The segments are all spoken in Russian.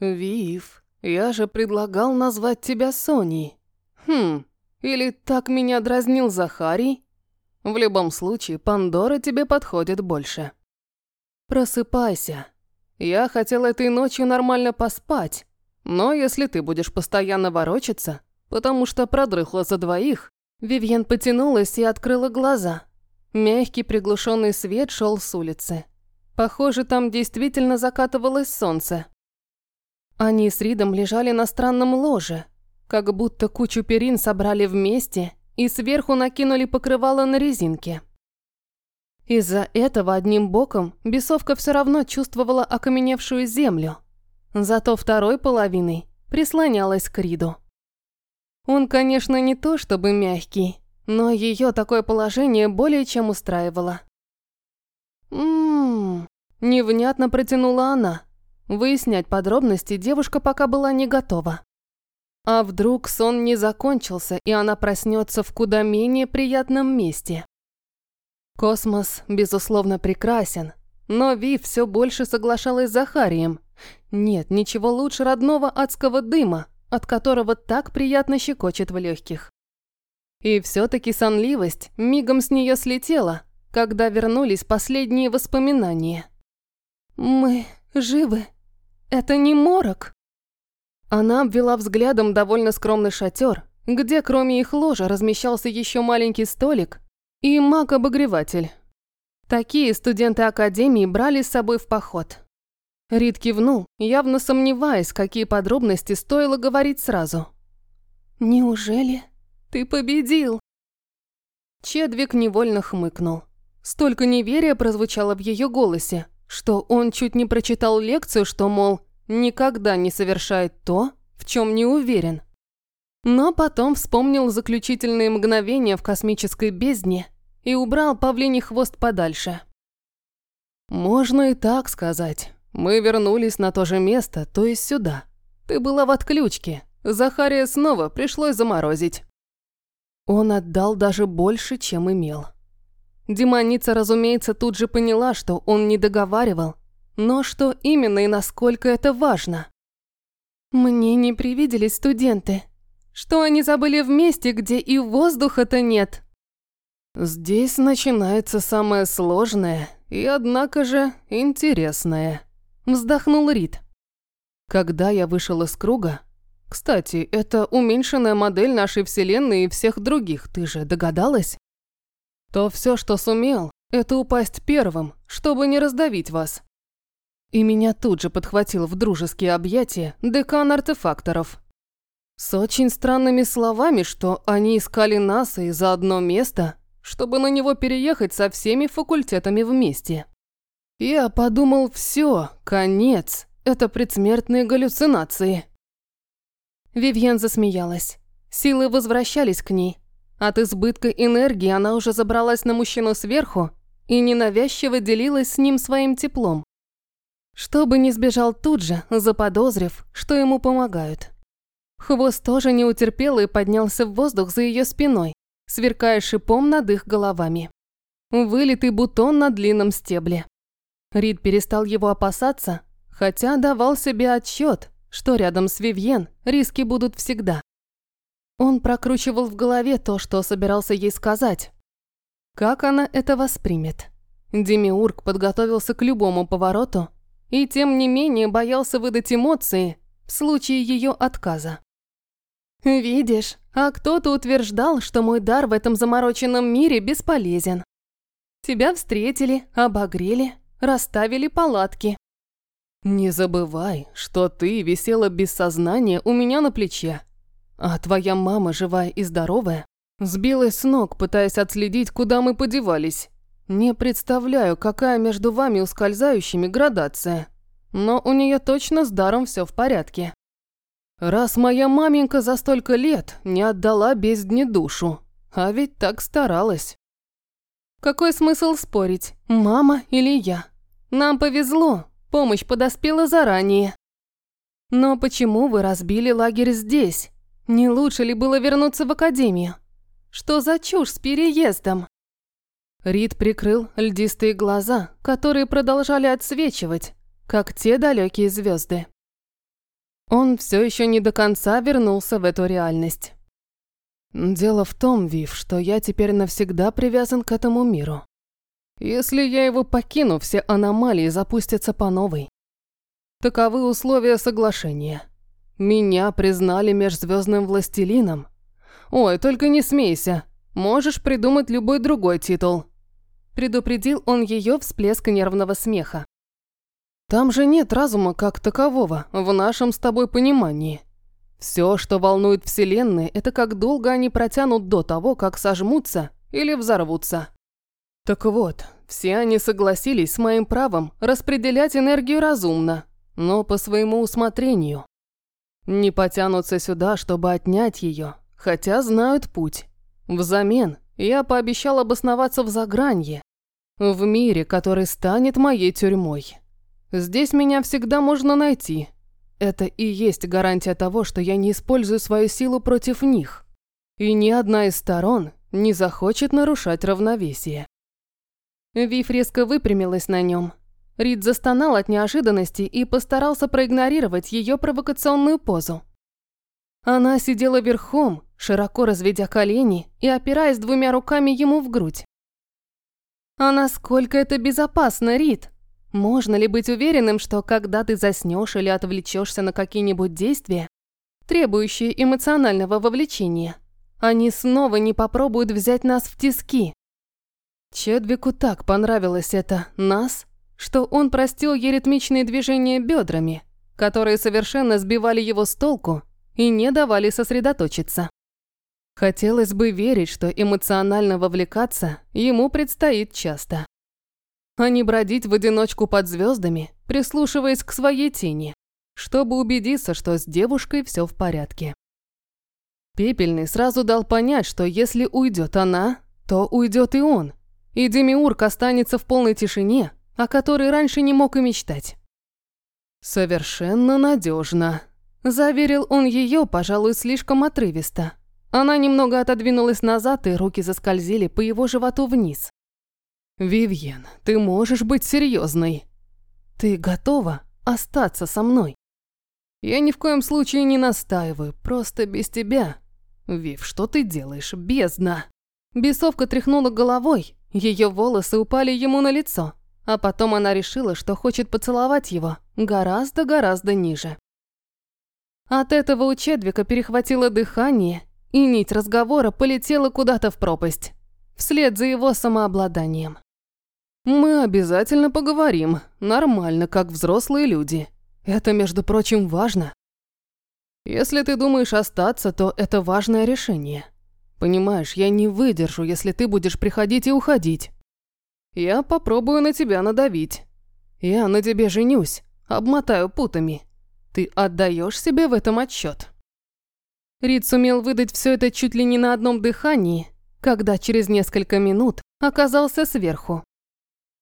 Вив, я же предлагал назвать тебя Соней. Хм, или так меня дразнил Захарий? В любом случае, Пандора тебе подходит больше. Просыпайся. Я хотел этой ночью нормально поспать, но если ты будешь постоянно ворочаться, потому что продрыхла за двоих, Вивьен потянулась и открыла глаза. Мягкий приглушенный свет шел с улицы. Похоже, там действительно закатывалось солнце. Они с Ридом лежали на странном ложе, как будто кучу перин собрали вместе и сверху накинули покрывало на резинке. Из-за этого одним боком бесовка все равно чувствовала окаменевшую землю, зато второй половиной прислонялась к Риду. Он, конечно, не то чтобы мягкий, но ее такое положение более чем устраивало. «Ммм...» – невнятно протянула она. Выяснять подробности девушка пока была не готова. А вдруг сон не закончился, и она проснется в куда менее приятном месте? Космос, безусловно, прекрасен, но Ви все больше соглашалась с Захарием. Нет ничего лучше родного адского дыма, от которого так приятно щекочет в легких. И все-таки сонливость мигом с нее слетела, когда вернулись последние воспоминания. «Мы живы. Это не морок». Она обвела взглядом довольно скромный шатер, где кроме их ложа размещался еще маленький столик и маг-обогреватель. Такие студенты Академии брали с собой в поход. Рид кивнул, явно сомневаясь, какие подробности стоило говорить сразу. «Неужели ты победил?» Чедвик невольно хмыкнул. Столько неверия прозвучало в ее голосе, что он чуть не прочитал лекцию, что, мол, никогда не совершает то, в чем не уверен. Но потом вспомнил заключительные мгновения в космической бездне и убрал павлиний хвост подальше. «Можно и так сказать. Мы вернулись на то же место, то есть сюда. Ты была в отключке. Захария снова пришлось заморозить. Он отдал даже больше, чем имел. Демоница, разумеется, тут же поняла, что он не договаривал, но что именно и насколько это важно. Мне не привиделись студенты. Что они забыли в месте, где и воздуха-то нет. Здесь начинается самое сложное и, однако же, интересное. Вздохнул Рид. Когда я вышел из круга... Кстати, это уменьшенная модель нашей вселенной и всех других, ты же догадалась? То все, что сумел, это упасть первым, чтобы не раздавить вас. И меня тут же подхватил в дружеские объятия декан артефакторов. С очень странными словами, что они искали нас и за одно место, чтобы на него переехать со всеми факультетами вместе. Я подумал, все, конец. Это предсмертные галлюцинации. Вивьен засмеялась. Силы возвращались к ней. От избытка энергии она уже забралась на мужчину сверху и ненавязчиво делилась с ним своим теплом. Чтобы не сбежал тут же, заподозрив, что ему помогают. Хвост тоже не утерпел и поднялся в воздух за ее спиной, сверкая шипом над их головами. Вылитый бутон на длинном стебле. Рид перестал его опасаться, хотя давал себе отчет, что рядом с Вивьен риски будут всегда. Он прокручивал в голове то, что собирался ей сказать. Как она это воспримет? Демиург подготовился к любому повороту и тем не менее боялся выдать эмоции в случае ее отказа. «Видишь, а кто-то утверждал, что мой дар в этом замороченном мире бесполезен. Тебя встретили, обогрели, расставили палатки. Не забывай, что ты висела без сознания у меня на плече, а твоя мама, живая и здоровая, сбилась с ног, пытаясь отследить, куда мы подевались. Не представляю, какая между вами ускользающими градация, но у нее точно с даром все в порядке. Раз моя маменька за столько лет не отдала бездне душу, а ведь так старалась. Какой смысл спорить, мама или я? Нам повезло, помощь подоспела заранее. Но почему вы разбили лагерь здесь? Не лучше ли было вернуться в академию? Что за чушь с переездом? Рид прикрыл льдистые глаза, которые продолжали отсвечивать, как те далекие звезды. Он все еще не до конца вернулся в эту реальность. Дело в том, Вив, что я теперь навсегда привязан к этому миру. Если я его покину, все аномалии запустятся по новой. Таковы условия соглашения. Меня признали межзвездным властелином. Ой, только не смейся. Можешь придумать любой другой титул. Предупредил он ее всплеск нервного смеха. Там же нет разума как такового, в нашем с тобой понимании. Все, что волнует Вселенные, это как долго они протянут до того, как сожмутся или взорвутся. Так вот, все они согласились с моим правом распределять энергию разумно, но по своему усмотрению. Не потянутся сюда, чтобы отнять ее, хотя знают путь. Взамен я пообещал обосноваться в Загранье, в мире, который станет моей тюрьмой. Здесь меня всегда можно найти. Это и есть гарантия того, что я не использую свою силу против них. И ни одна из сторон не захочет нарушать равновесие. Вив резко выпрямилась на нем. Рид застонал от неожиданности и постарался проигнорировать ее провокационную позу. Она сидела верхом, широко разведя колени и опираясь двумя руками ему в грудь. «А насколько это безопасно, Рид?» Можно ли быть уверенным, что когда ты заснешь или отвлечешься на какие-нибудь действия, требующие эмоционального вовлечения, они снова не попробуют взять нас в тиски? Чедвику так понравилось это «нас», что он простил ей ритмичные движения бедрами, которые совершенно сбивали его с толку и не давали сосредоточиться. Хотелось бы верить, что эмоционально вовлекаться ему предстоит часто а не бродить в одиночку под звездами, прислушиваясь к своей тени, чтобы убедиться, что с девушкой все в порядке. Пепельный сразу дал понять, что если уйдет она, то уйдет и он, и Демиург останется в полной тишине, о которой раньше не мог и мечтать. «Совершенно надежно», – заверил он ее, пожалуй, слишком отрывисто. Она немного отодвинулась назад, и руки заскользили по его животу вниз. «Вивьен, ты можешь быть серьезной. Ты готова остаться со мной? Я ни в коем случае не настаиваю, просто без тебя. Вив, что ты делаешь? Бездна!» Бесовка тряхнула головой, ее волосы упали ему на лицо, а потом она решила, что хочет поцеловать его гораздо-гораздо ниже. От этого у Чедвика перехватило дыхание, и нить разговора полетела куда-то в пропасть, вслед за его самообладанием. «Мы обязательно поговорим, нормально, как взрослые люди. Это, между прочим, важно. Если ты думаешь остаться, то это важное решение. Понимаешь, я не выдержу, если ты будешь приходить и уходить. Я попробую на тебя надавить. Я на тебе женюсь, обмотаю путами. Ты отдаешь себе в этом отчет. Рид сумел выдать все это чуть ли не на одном дыхании, когда через несколько минут оказался сверху.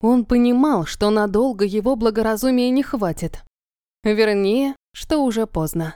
Он понимал, что надолго его благоразумия не хватит. Вернее, что уже поздно.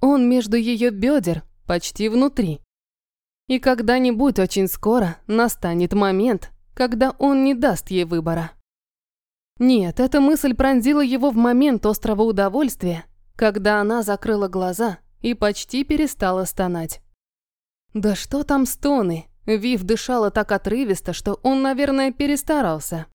Он между ее бедер, почти внутри. И когда-нибудь очень скоро настанет момент, когда он не даст ей выбора. Нет, эта мысль пронзила его в момент острого удовольствия, когда она закрыла глаза и почти перестала стонать. Да что там стоны? Вив дышала так отрывисто, что он, наверное, перестарался.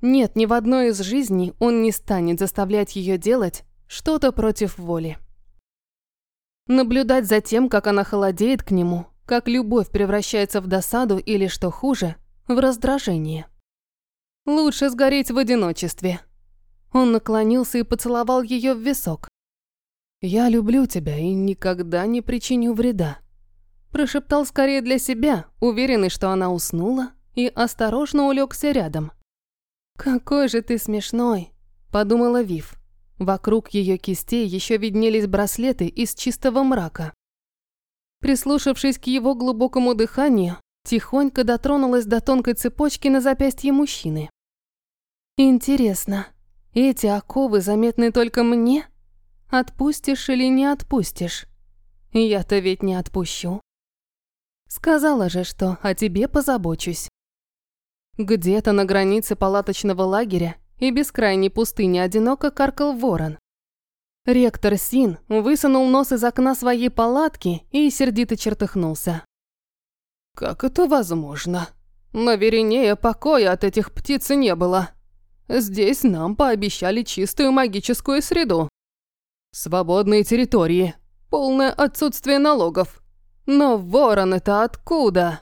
Нет, ни в одной из жизней он не станет заставлять ее делать что-то против воли. Наблюдать за тем, как она холодеет к нему, как любовь превращается в досаду или, что хуже, в раздражение. Лучше сгореть в одиночестве. Он наклонился и поцеловал ее в висок. «Я люблю тебя и никогда не причиню вреда», прошептал скорее для себя, уверенный, что она уснула, и осторожно улегся рядом. «Какой же ты смешной», – подумала Вив. Вокруг ее кистей еще виднелись браслеты из чистого мрака. Прислушавшись к его глубокому дыханию, тихонько дотронулась до тонкой цепочки на запястье мужчины. «Интересно, эти оковы заметны только мне? Отпустишь или не отпустишь? Я-то ведь не отпущу. Сказала же, что о тебе позабочусь». Где-то на границе палаточного лагеря и бескрайней пустыни одиноко каркал ворон. Ректор Син высунул нос из окна своей палатки и сердито чертыхнулся. «Как это возможно? На Веринее покоя от этих птиц не было. Здесь нам пообещали чистую магическую среду. Свободные территории, полное отсутствие налогов. Но вороны-то откуда?»